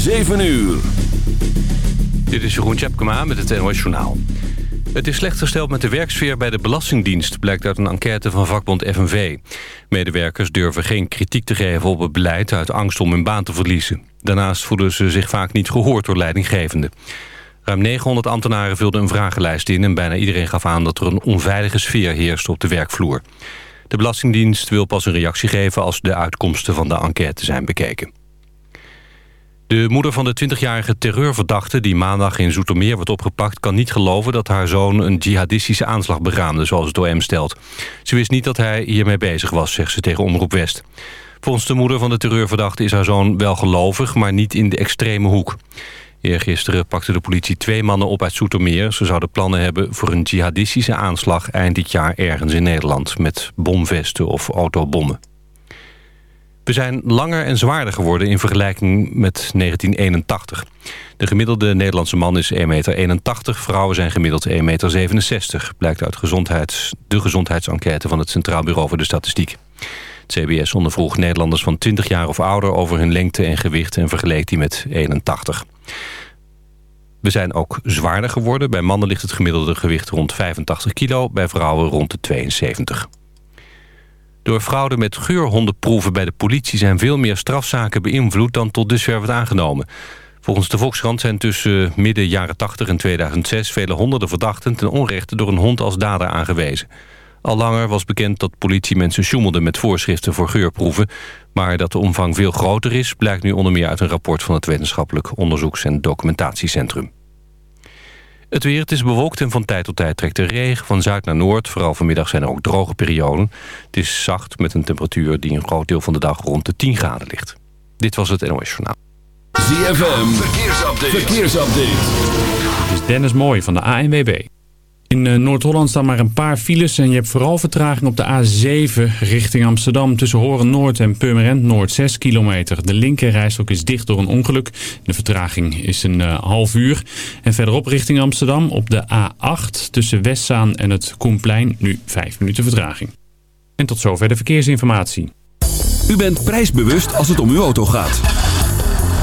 7 uur. Dit is Jeroen Tjepkema met het NOS Journaal. Het is slecht gesteld met de werksfeer bij de Belastingdienst... blijkt uit een enquête van vakbond FNV. Medewerkers durven geen kritiek te geven op het beleid... uit angst om hun baan te verliezen. Daarnaast voelen ze zich vaak niet gehoord door leidinggevenden. Ruim 900 ambtenaren vulden een vragenlijst in... en bijna iedereen gaf aan dat er een onveilige sfeer heerst op de werkvloer. De Belastingdienst wil pas een reactie geven... als de uitkomsten van de enquête zijn bekeken. De moeder van de 20-jarige terreurverdachte die maandag in Zoetermeer wordt opgepakt... kan niet geloven dat haar zoon een jihadistische aanslag beraamde, zoals het OM stelt. Ze wist niet dat hij hiermee bezig was, zegt ze tegen Omroep West. Volgens de moeder van de terreurverdachte is haar zoon wel gelovig... maar niet in de extreme hoek. Eergisteren pakte de politie twee mannen op uit Zoetermeer. Ze zouden plannen hebben voor een jihadistische aanslag... eind dit jaar ergens in Nederland... met bomvesten of autobommen. We zijn langer en zwaarder geworden in vergelijking met 1981. De gemiddelde Nederlandse man is 1,81 meter. Vrouwen zijn gemiddeld 1,67 meter. Blijkt uit gezondheids, de gezondheidsenquête van het Centraal Bureau voor de Statistiek. Het CBS ondervroeg Nederlanders van 20 jaar of ouder... over hun lengte en gewicht en vergeleek die met 81. We zijn ook zwaarder geworden. Bij mannen ligt het gemiddelde gewicht rond 85 kilo. Bij vrouwen rond de 72. Door fraude met geurhondenproeven bij de politie... zijn veel meer strafzaken beïnvloed dan tot dusver werd aangenomen. Volgens de Volkskrant zijn tussen midden jaren 80 en 2006... vele honderden verdachten ten onrechte door een hond als dader aangewezen. Al langer was bekend dat politiemensen sjoemelden met voorschriften voor geurproeven. Maar dat de omvang veel groter is... blijkt nu onder meer uit een rapport van het Wetenschappelijk Onderzoeks- en Documentatiecentrum. Het weer, het is bewolkt en van tijd tot tijd trekt de regen van zuid naar noord. Vooral vanmiddag zijn er ook droge perioden. Het is zacht met een temperatuur die een groot deel van de dag rond de 10 graden ligt. Dit was het NOS Journaal. ZFM, verkeersupdate. verkeersupdate. Dit is Dennis Mooij van de ANWB. In eh, Noord-Holland staan maar een paar files en je hebt vooral vertraging op de A7 richting Amsterdam tussen Horen Noord en Purmerend Noord 6 kilometer. De linkerrijstok is dicht door een ongeluk. De vertraging is een uh, half uur. En verderop richting Amsterdam op de A8 tussen Westzaan en het Koenplein nu 5 minuten vertraging. En tot zover de verkeersinformatie. U bent prijsbewust als het om uw auto gaat.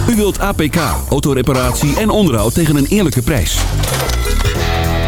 U wilt APK, autoreparatie en onderhoud tegen een eerlijke prijs.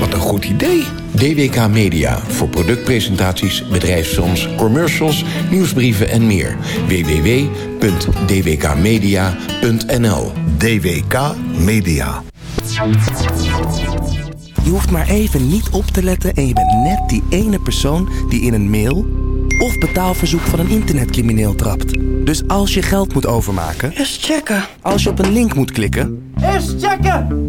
Wat een goed idee. DWK Media voor productpresentaties, bedrijfsfilms, commercials, nieuwsbrieven en meer. www.dwkmedia.nl DWK Media. Je hoeft maar even niet op te letten en je bent net die ene persoon die in een mail of betaalverzoek van een internetcrimineel trapt. Dus als je geld moet overmaken, Eerst checken. als je op een link moet klikken, Eerst checken.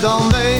Dan weet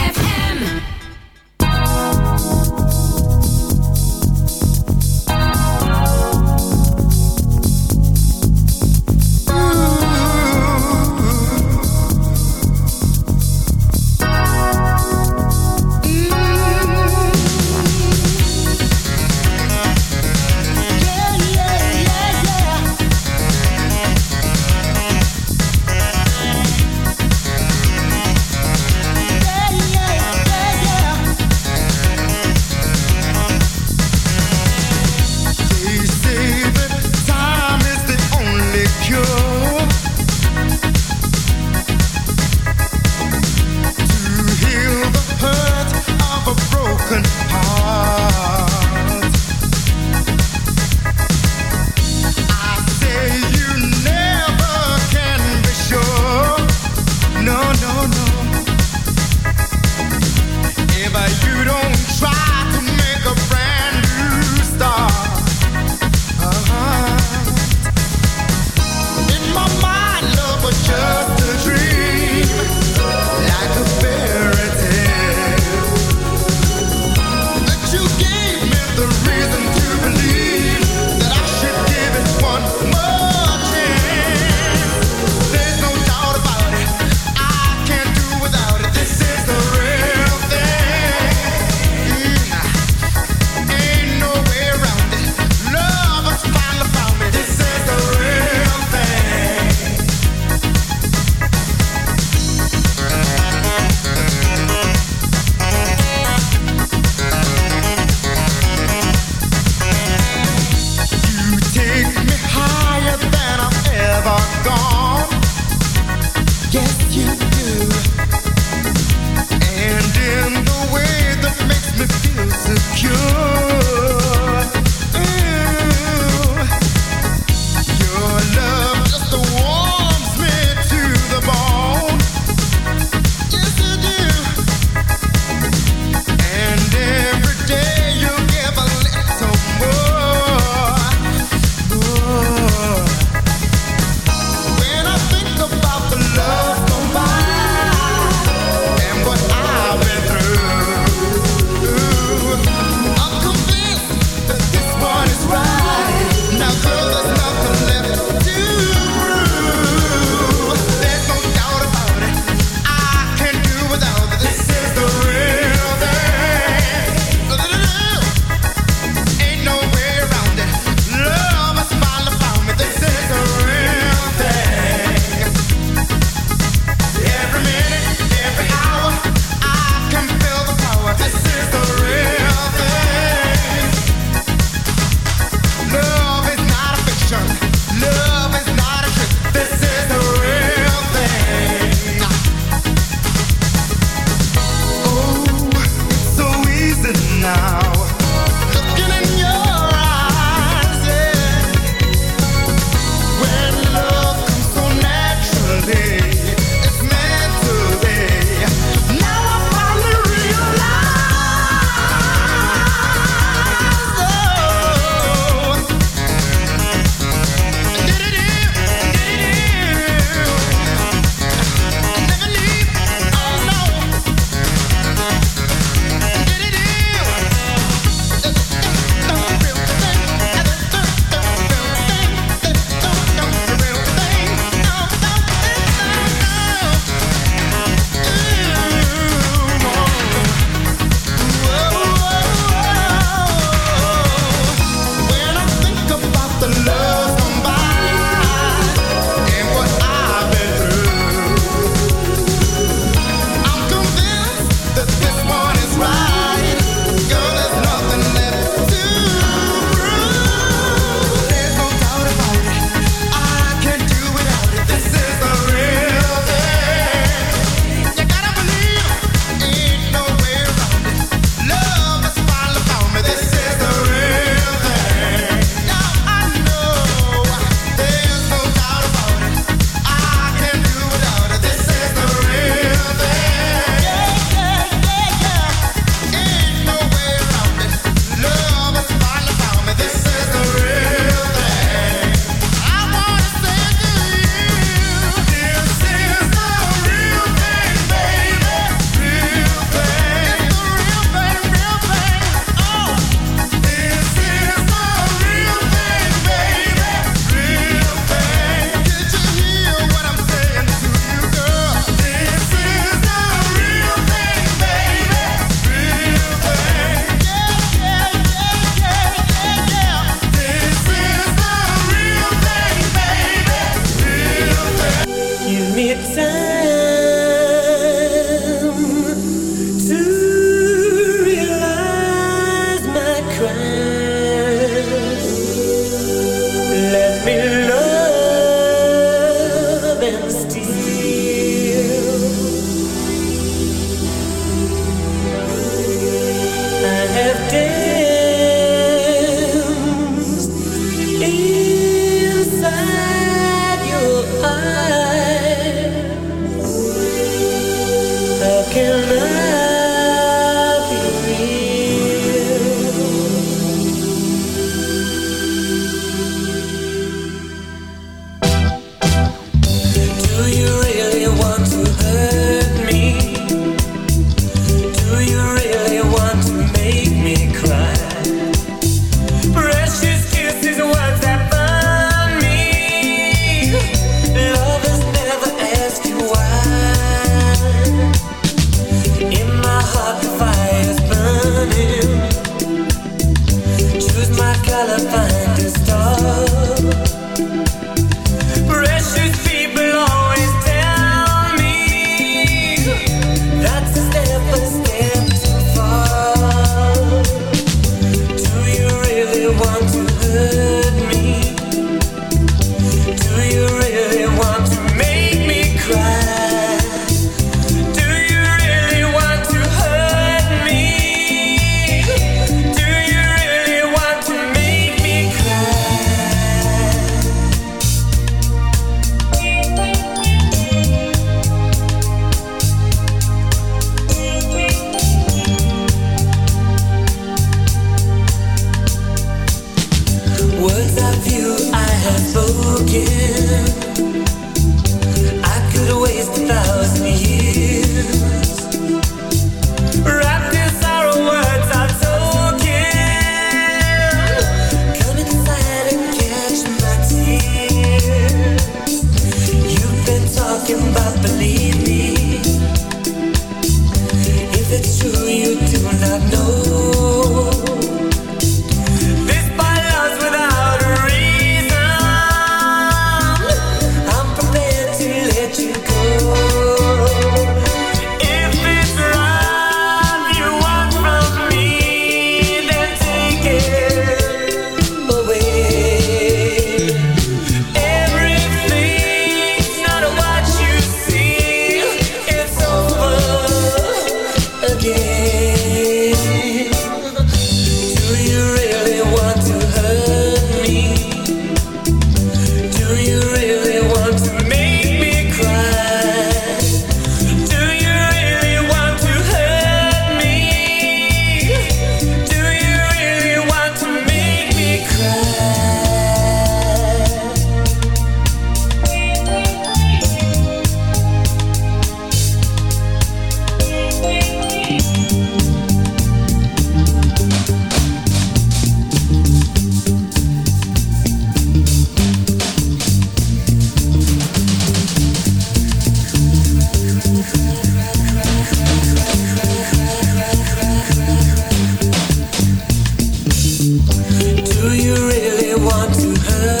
her